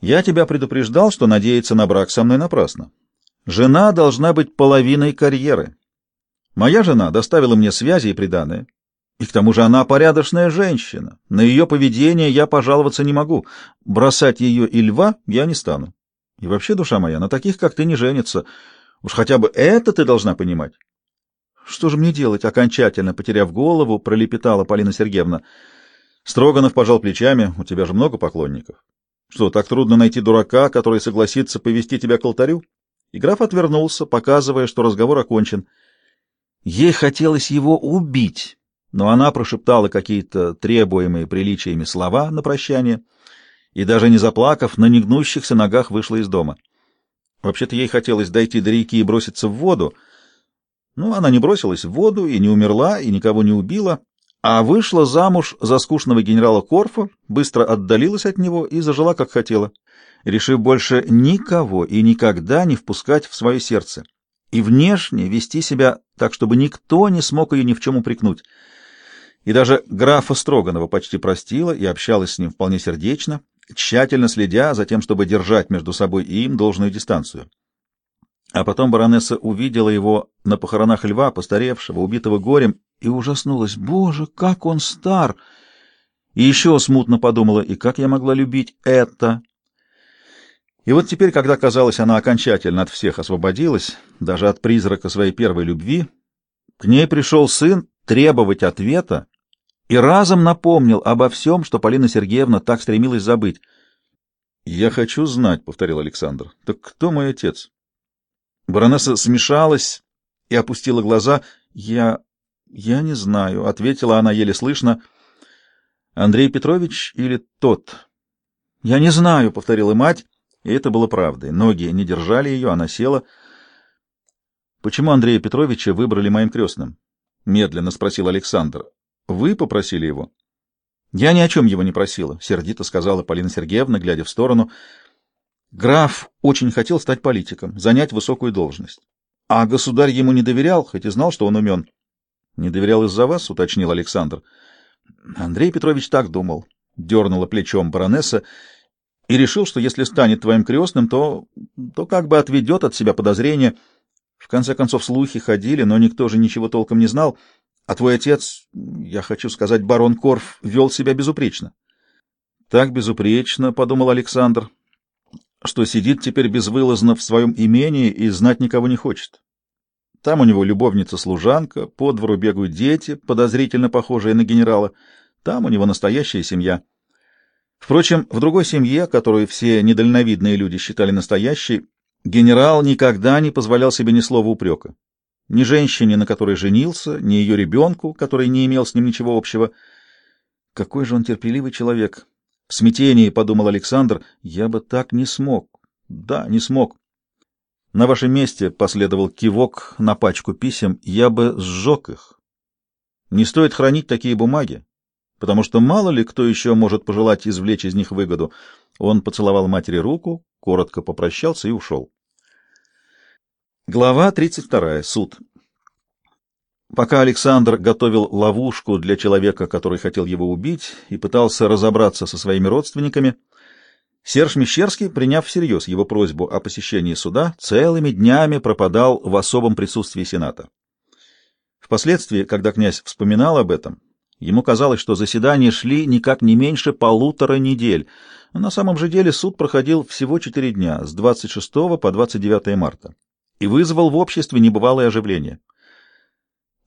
Я тебя предупреждал, что надеяться на брак со мной напрасно. Жена должна быть половиной карьеры. Моя жена доставила мне связи и приданое. И к тому же она порядочная женщина. На ее поведение я пожаловаться не могу. Бросать ее и льва я не стану. И вообще, душа моя, на таких, как ты, не женится. Уж хотя бы это ты должна понимать. Что же мне делать, окончательно потеряв голову, пролепетала Полина Сергеевна. Строганов пожал плечами. У тебя же много поклонников. Что, так трудно найти дурака, который согласится повести тебя к алтарю? И граф отвернулся, показывая, что разговор окончен. Ей хотелось его убить, но она прошептала какие-то требуемые приличиями слова на прощание и, даже не заплакав, на негнущихся ногах вышла из дома. Вообще-то ей хотелось дойти до реки и броситься в воду, но она не бросилась в воду и не умерла, и никого не убила, а вышла замуж за скучного генерала Корфа, быстро отдалилась от него и зажила, как хотела, решив больше никого и никогда не впускать в свое сердце и внешне вести себя так, чтобы никто не смог ее ни в чем упрекнуть. И даже графа Строганова почти простила и общалась с ним вполне сердечно, тщательно следя за тем, чтобы держать между собой и им должную дистанцию. А потом баронесса увидела его на похоронах льва, постаревшего, убитого горем, и ужаснулась. «Боже, как он стар!» И еще смутно подумала, и как я могла любить это? И вот теперь, когда, казалось, она окончательно от всех освободилась, даже от призрака своей первой любви, к ней пришел сын требовать ответа и разом напомнил обо всем, что Полина Сергеевна так стремилась забыть. «Я хочу знать», — повторил Александр. «Так кто мой отец?» Баронесса смешалась и опустила глаза. «Я... я не знаю», — ответила она еле слышно. «Андрей Петрович или тот?» «Я не знаю», — повторила мать, и это было правдой. Ноги не держали ее, она села. «Почему Андрея Петровича выбрали моим крестным?» — медленно спросил Александр. «Вы попросили его?» «Я ни о чем его не просила», — сердито сказала Полина Сергеевна, глядя в сторону. Граф очень хотел стать политиком, занять высокую должность. А государь ему не доверял, хоть и знал, что он умен. — Не доверял из-за вас, — уточнил Александр. Андрей Петрович так думал, — дернула плечом баронесса, и решил, что если станет твоим крестным, то, то как бы отведет от себя подозрения. В конце концов, слухи ходили, но никто же ничего толком не знал, а твой отец, я хочу сказать, барон Корф, вел себя безупречно. — Так безупречно, — подумал Александр, что сидит теперь безвылазно в своем имении и знать никого не хочет. Там у него любовница-служанка, по двору бегают дети, подозрительно похожие на генерала. Там у него настоящая семья. Впрочем, в другой семье, которую все недальновидные люди считали настоящей, генерал никогда не позволял себе ни слова упрека. Ни женщине, на которой женился, ни ее ребенку, который не имел с ним ничего общего. Какой же он терпеливый человек! В смятении подумал Александр, я бы так не смог. Да, не смог. На вашем месте последовал кивок на пачку писем, я бы сжег их. Не стоит хранить такие бумаги, потому что мало ли кто еще может пожелать извлечь из них выгоду. Он поцеловал матери руку, коротко попрощался и ушел. Глава 32. Суд. Пока Александр готовил ловушку для человека, который хотел его убить, и пытался разобраться со своими родственниками, Серж Мещерский, приняв всерьез его просьбу о посещении суда, целыми днями пропадал в особом присутствии Сената. Впоследствии, когда князь вспоминал об этом, ему казалось, что заседания шли никак не меньше полутора недель, на самом же деле суд проходил всего четыре дня, с 26 по 29 марта, и вызвал в обществе небывалое оживление.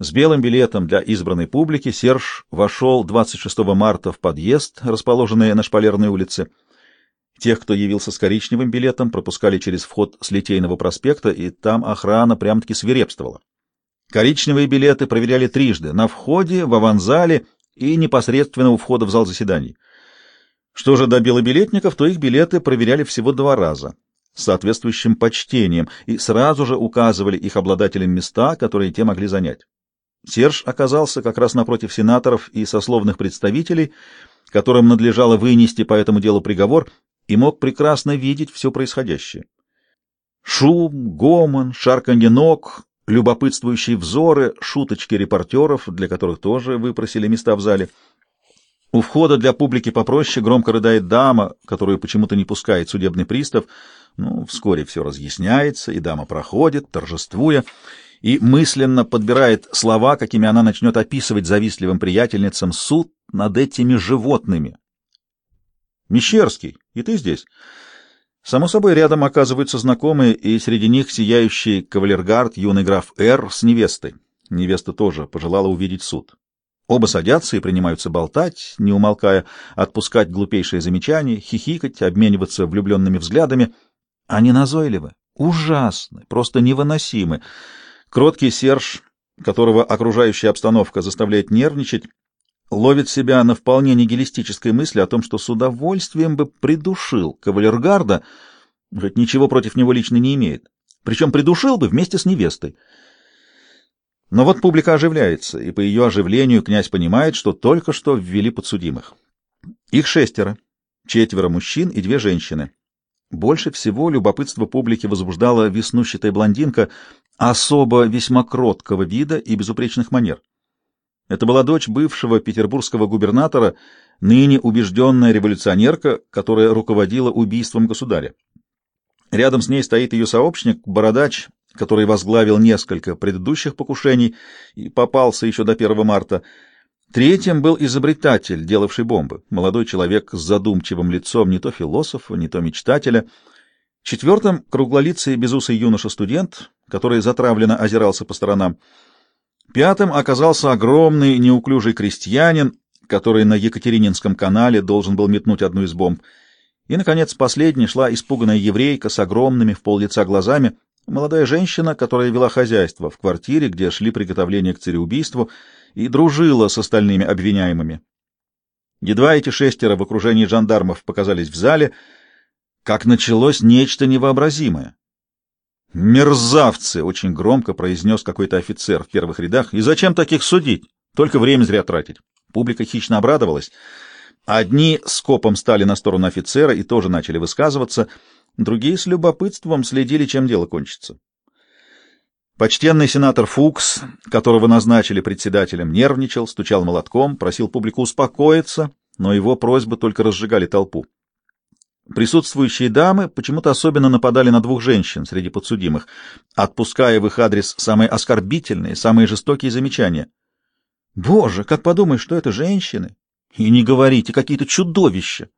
С белым билетом для избранной публики Серж вошел 26 марта в подъезд, расположенный на Шпалерной улице. Тех, кто явился с коричневым билетом, пропускали через вход с Литейного проспекта, и там охрана прям-таки свирепствовала. Коричневые билеты проверяли трижды — на входе, в аванзале и непосредственно у входа в зал заседаний. Что же до белобилетников, то их билеты проверяли всего два раза с соответствующим почтением и сразу же указывали их обладателям места, которые те могли занять. Серж оказался как раз напротив сенаторов и сословных представителей, которым надлежало вынести по этому делу приговор, и мог прекрасно видеть все происходящее. Шум, гомон, шарканье ног, любопытствующие взоры, шуточки репортеров, для которых тоже выпросили места в зале. У входа для публики попроще громко рыдает дама, которую почему-то не пускает судебный пристав. Ну, вскоре все разъясняется, и дама проходит, торжествуя, и мысленно подбирает слова, какими она начнет описывать завистливым приятельницам суд над этими животными. «Мещерский, и ты здесь?» Само собой, рядом оказываются знакомые, и среди них сияющий кавалергард, юный граф Р. с невестой. Невеста тоже пожелала увидеть суд. Оба садятся и принимаются болтать, не умолкая, отпускать глупейшие замечания, хихикать, обмениваться влюбленными взглядами. Они назойливы, ужасны, просто невыносимы. Кроткий Серж, которого окружающая обстановка заставляет нервничать, ловит себя на вполне нигилистической мысли о том, что с удовольствием бы придушил кавалергарда, хоть ничего против него лично не имеет. Причем придушил бы вместе с невестой. Но вот публика оживляется, и по ее оживлению князь понимает, что только что ввели подсудимых. Их шестеро, четверо мужчин и две женщины. Больше всего любопытство публики возбуждала веснущатая блондинка, особо весьма кроткого вида и безупречных манер. Это была дочь бывшего петербургского губернатора, ныне убежденная революционерка, которая руководила убийством государя. Рядом с ней стоит ее сообщник, бородач, который возглавил несколько предыдущих покушений и попался еще до 1 марта. Третьим был изобретатель, делавший бомбы, молодой человек с задумчивым лицом не то философа, не то мечтателя. Четвертым — круглолицый безусый юноша-студент, который затравленно озирался по сторонам. Пятым оказался огромный неуклюжий крестьянин, который на Екатерининском канале должен был метнуть одну из бомб. И, наконец, последней шла испуганная еврейка с огромными в пол лица глазами, молодая женщина, которая вела хозяйство в квартире, где шли приготовления к цареубийству, и дружила с остальными обвиняемыми. Едва эти шестеро в окружении жандармов показались в зале, как началось нечто невообразимое. «Мерзавцы!» — очень громко произнес какой-то офицер в первых рядах. «И зачем таких судить? Только время зря тратить». Публика хищно обрадовалась. Одни скопом стали на сторону офицера и тоже начали высказываться, другие с любопытством следили, чем дело кончится. Почтенный сенатор Фукс, которого назначили председателем, нервничал, стучал молотком, просил публику успокоиться, но его просьбы только разжигали толпу. Присутствующие дамы почему-то особенно нападали на двух женщин среди подсудимых, отпуская в их адрес самые оскорбительные, самые жестокие замечания. «Боже, как подумаешь, что это женщины!» «И не говорите, какие-то чудовища!»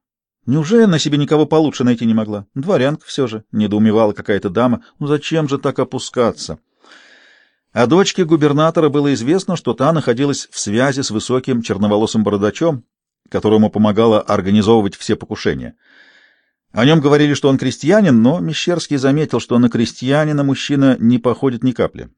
«Неужели на себе никого получше найти не могла? Дворянка все же!» — недоумевала какая-то дама. «Ну зачем же так опускаться?» О дочке губернатора было известно, что та находилась в связи с высоким черноволосым бородачом, которому помогала организовывать все покушения — о нем говорили, что он крестьянин, но Мещерский заметил, что на крестьянина мужчина не походит ни капли.